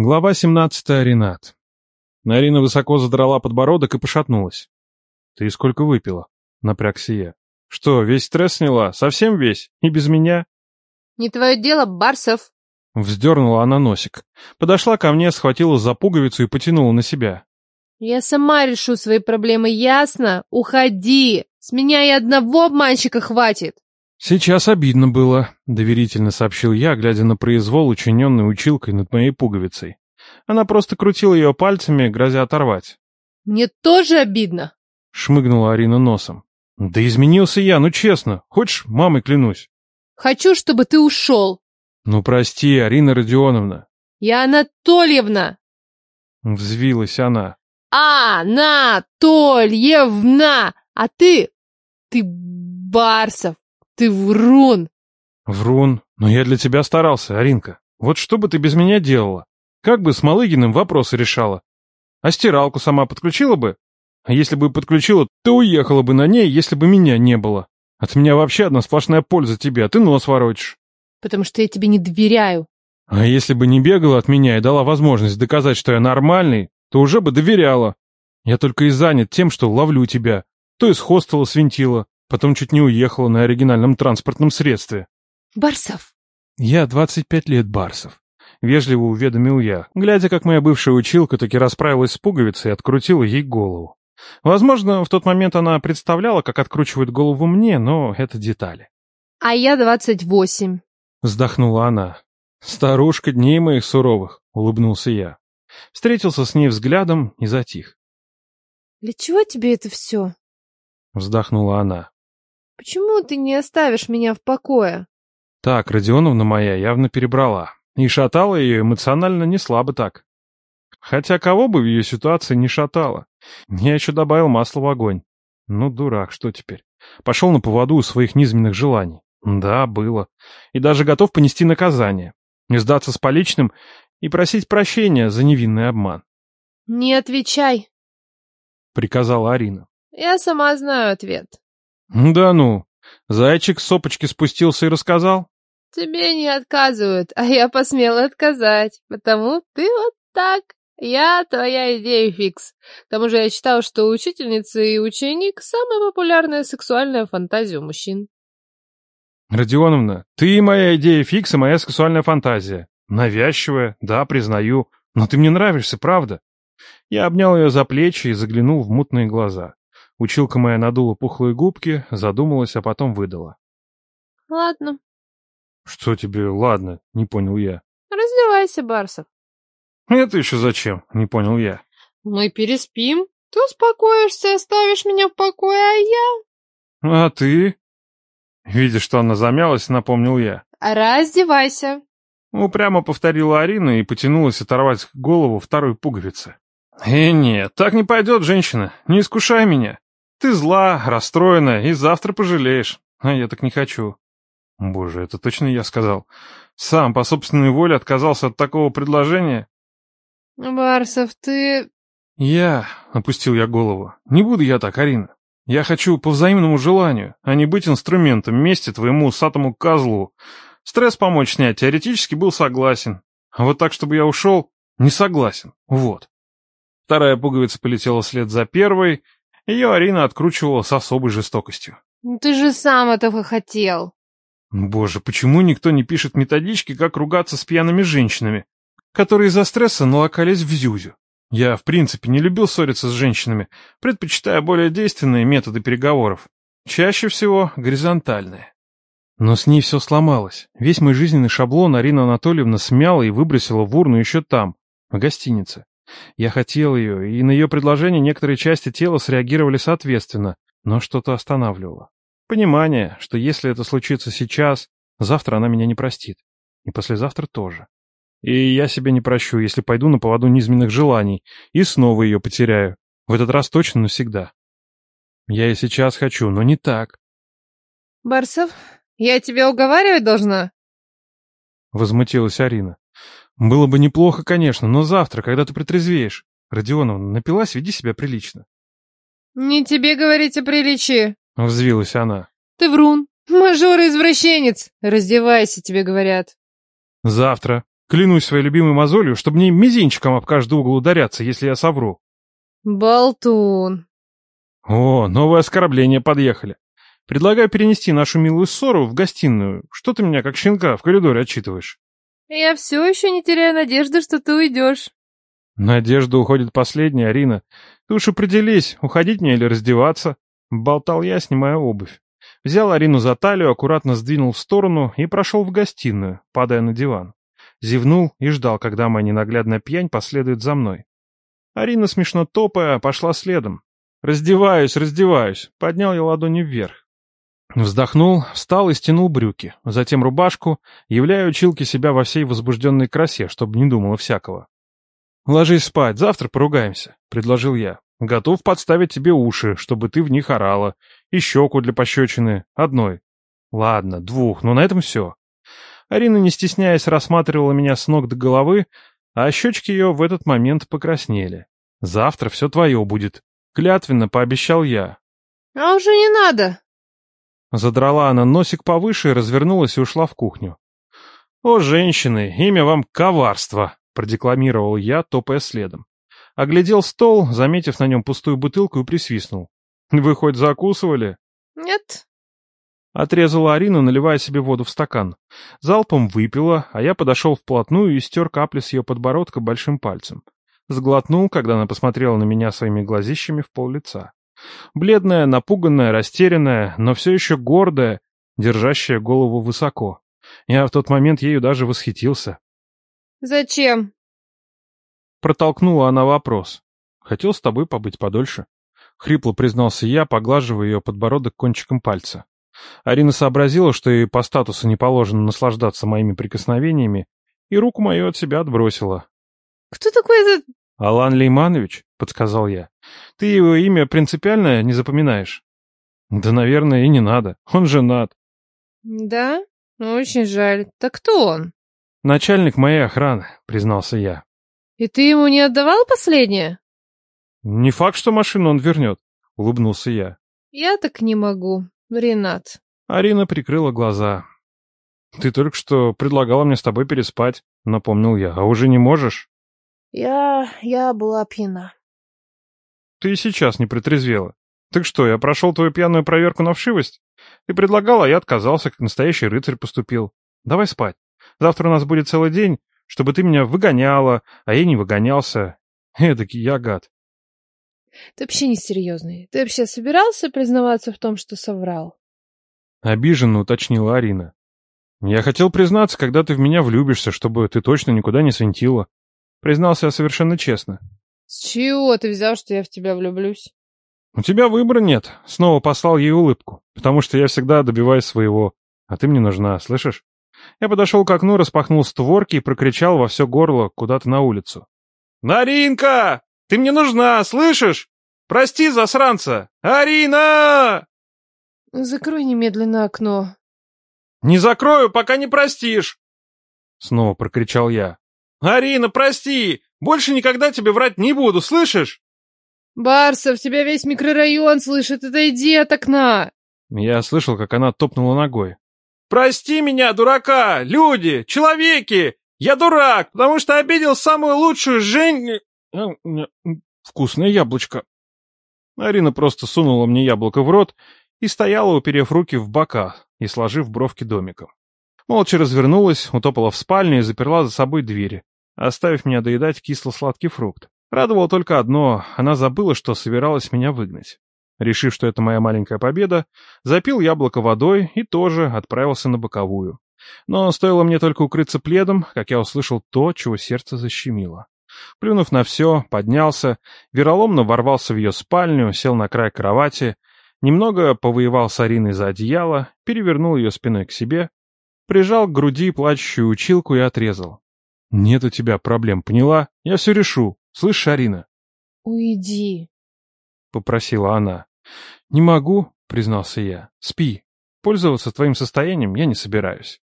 Глава 17. Ренат. Нарина высоко задрала подбородок и пошатнулась. «Ты сколько выпила?» — напрягся я. «Что, весь стресс сняла? Совсем весь? И без меня?» «Не твое дело, Барсов!» Вздернула она носик. Подошла ко мне, схватила за пуговицу и потянула на себя. «Я сама решу свои проблемы, ясно? Уходи! С меня и одного обманщика хватит!» «Сейчас обидно было», — доверительно сообщил я, глядя на произвол, учиненный училкой над моей пуговицей. Она просто крутила ее пальцами, грозя оторвать. «Мне тоже обидно», — шмыгнула Арина носом. «Да изменился я, ну честно. Хочешь, мамой клянусь?» «Хочу, чтобы ты ушел». «Ну прости, Арина Родионовна». «Я Анатольевна». Взвилась она. «Анатольевна! А ты... ты Барсов!» Ты врун! Врун? Но я для тебя старался, Аринка. Вот что бы ты без меня делала? Как бы с Малыгиным вопросы решала? А стиралку сама подключила бы? А если бы подключила, то уехала бы на ней, если бы меня не было. От меня вообще одна сплошная польза тебе, а ты нос воротишь. Потому что я тебе не доверяю. А если бы не бегала от меня и дала возможность доказать, что я нормальный, то уже бы доверяла. Я только и занят тем, что ловлю тебя. То из хостела свинтила, Потом чуть не уехала на оригинальном транспортном средстве. Барсов. Я 25 лет Барсов. Вежливо уведомил я, глядя, как моя бывшая училка таки расправилась с пуговицей и открутила ей голову. Возможно, в тот момент она представляла, как откручивают голову мне, но это детали. «А я двадцать восемь», — вздохнула она. «Старушка дней моих суровых», — улыбнулся я. Встретился с ней взглядом и затих. «Для чего тебе это все?» — вздохнула она. Почему ты не оставишь меня в покое? Так, Родионовна моя явно перебрала. И шатала ее эмоционально не слабо так. Хотя кого бы в ее ситуации не шатало. Я еще добавил масло в огонь. Ну, дурак, что теперь? Пошел на поводу у своих низменных желаний. Да, было. И даже готов понести наказание. Не сдаться с поличным и просить прощения за невинный обман. «Не отвечай», — приказала Арина. «Я сама знаю ответ». «Да ну! Зайчик с сопочки спустился и рассказал?» «Тебе не отказывают, а я посмела отказать, потому ты вот так. Я твоя идея фикс. К тому же я считал, что учительница и ученик — самая популярная сексуальная фантазия у мужчин». «Родионовна, ты моя идея фикс и моя сексуальная фантазия. Навязчивая, да, признаю, но ты мне нравишься, правда?» Я обнял ее за плечи и заглянул в мутные глаза. Училка моя надула пухлые губки, задумалась, а потом выдала. «Ладно». «Что тебе «ладно»?» — не понял я. «Раздевайся, Барсов». «Это еще зачем?» — не понял я. «Мы переспим. Ты успокоишься, оставишь меня в покое, а я...» «А ты?» Видя, что она замялась, напомнил я. «Раздевайся». Упрямо повторила Арина и потянулась оторвать голову второй пуговицы. «Э, нет, так не пойдет, женщина. Не искушай меня. Ты зла, расстроена, и завтра пожалеешь. А я так не хочу. Боже, это точно я сказал. Сам по собственной воле отказался от такого предложения. Барсов, ты... Я... Опустил я голову. Не буду я так, Арина. Я хочу по взаимному желанию, а не быть инструментом мести твоему усатому козлу. Стресс помочь снять теоретически был согласен. А вот так, чтобы я ушел, не согласен. Вот. Вторая пуговица полетела вслед за первой, ее Арина откручивала с особой жестокостью. Ну, «Ты же сам этого хотел!» Боже, почему никто не пишет методички, как ругаться с пьяными женщинами, которые из-за стресса налокались в зюзю? Я, в принципе, не любил ссориться с женщинами, предпочитая более действенные методы переговоров. Чаще всего горизонтальные. Но с ней все сломалось. Весь мой жизненный шаблон Арина Анатольевна смяла и выбросила в урну еще там, в гостинице. Я хотел ее, и на ее предложение некоторые части тела среагировали соответственно, но что-то останавливало. Понимание, что если это случится сейчас, завтра она меня не простит. И послезавтра тоже. И я себе не прощу, если пойду на поводу низменных желаний и снова ее потеряю. В этот раз точно навсегда. Я и сейчас хочу, но не так. Барсов, я тебя уговаривать должна? Возмутилась Арина. Было бы неплохо, конечно, но завтра, когда ты притрезвеешь. Родионовна, напилась, веди себя прилично. Не тебе говорить о приличии. Взвилась она. Ты врун. Мажор-извращенец. Раздевайся, тебе говорят. Завтра. Клянусь своей любимой мозолью, чтобы мне мизинчиком об каждый угол ударяться, если я совру. Болтун. О, новое оскорбление подъехали. Предлагаю перенести нашу милую ссору в гостиную. Что ты меня, как щенка, в коридоре отчитываешь? Я все еще не теряю надежды, что ты уйдешь. Надежда уходит последняя, Арина. Ты уж определись, уходить мне или раздеваться. Болтал я, снимая обувь. Взял Арину за талию, аккуратно сдвинул в сторону и прошел в гостиную, падая на диван. Зевнул и ждал, когда моя ненаглядная пьянь последует за мной. Арина, смешно топая, пошла следом. «Раздеваюсь, раздеваюсь!» Поднял я ладони вверх. Вздохнул, встал и стянул брюки, затем рубашку, являя училке себя во всей возбужденной красе, чтобы не думала всякого. «Ложись спать, завтра поругаемся», — предложил я. «Готов подставить тебе уши, чтобы ты в них орала, и щеку для пощечины, одной. Ладно, двух, но на этом все». Арина, не стесняясь, рассматривала меня с ног до головы, а щечки ее в этот момент покраснели. «Завтра все твое будет», — клятвенно пообещал я. «А уже не надо!» Задрала она носик повыше, развернулась и ушла в кухню. «О, женщины, имя вам коварство!» — продекламировал я, топая следом. Оглядел стол, заметив на нем пустую бутылку, и присвистнул. «Вы хоть закусывали?» «Нет». Отрезала Арина, наливая себе воду в стакан. Залпом выпила, а я подошел вплотную и стер капли с ее подбородка большим пальцем. Сглотнул, когда она посмотрела на меня своими глазищами в пол лица. Бледная, напуганная, растерянная, но все еще гордая, держащая голову высоко. Я в тот момент ею даже восхитился. «Зачем?» Протолкнула она вопрос. «Хотел с тобой побыть подольше». Хрипло признался я, поглаживая ее подбородок кончиком пальца. Арина сообразила, что ей по статусу не положено наслаждаться моими прикосновениями, и руку мою от себя отбросила. «Кто такой этот «Алан Лейманович?» — подсказал я. «Ты его имя принципиально не запоминаешь?» «Да, наверное, и не надо. Он женат». «Да? Очень жаль. Так кто он?» «Начальник моей охраны», — признался я. «И ты ему не отдавал последнее?» «Не факт, что машину он вернет», — улыбнулся я. «Я так не могу, Ренат». Арина прикрыла глаза. «Ты только что предлагала мне с тобой переспать», — напомнил я. «А уже не можешь?» Я... я была пьяна. Ты и сейчас не притрезвела. Так что, я прошел твою пьяную проверку на вшивость? Ты предлагал, а я отказался, как настоящий рыцарь поступил. Давай спать. Завтра у нас будет целый день, чтобы ты меня выгоняла, а я не выгонялся. Эдакий я гад. Ты вообще несерьезный. Ты вообще собирался признаваться в том, что соврал? Обиженно уточнила Арина. Я хотел признаться, когда ты в меня влюбишься, чтобы ты точно никуда не свинтила. Признался я совершенно честно. С чего ты взял, что я в тебя влюблюсь? У тебя выбора нет. Снова послал ей улыбку. Потому что я всегда добиваюсь своего. А ты мне нужна, слышишь? Я подошел к окну, распахнул створки и прокричал во все горло куда-то на улицу. «Наринка! Ты мне нужна, слышишь? Прости, засранца! Арина!» Закрой немедленно окно. «Не закрою, пока не простишь!» Снова прокричал я. «Арина, прости! Больше никогда тебе врать не буду, слышишь?» «Барсов, тебя весь микрорайон слышит, отойди от окна!» Я слышал, как она топнула ногой. «Прости меня, дурака! Люди! Человеки! Я дурак, потому что обидел самую лучшую Жень...» «Вкусное яблочко!» Арина просто сунула мне яблоко в рот и стояла, уперев руки в бока и сложив бровки домиком. Молча развернулась, утопала в спальню и заперла за собой двери, оставив меня доедать кисло-сладкий фрукт. Радовало только одно — она забыла, что собиралась меня выгнать. Решив, что это моя маленькая победа, запил яблоко водой и тоже отправился на боковую. Но стоило мне только укрыться пледом, как я услышал то, чего сердце защемило. Плюнув на все, поднялся, вероломно ворвался в ее спальню, сел на край кровати, немного повоевал с Ариной за одеяло, перевернул ее спиной к себе, прижал к груди плачущую училку и отрезал. «Нет у тебя проблем, поняла? Я все решу. Слышь, Арина?» «Уйди», — попросила она. «Не могу», — признался я. «Спи. Пользоваться твоим состоянием я не собираюсь».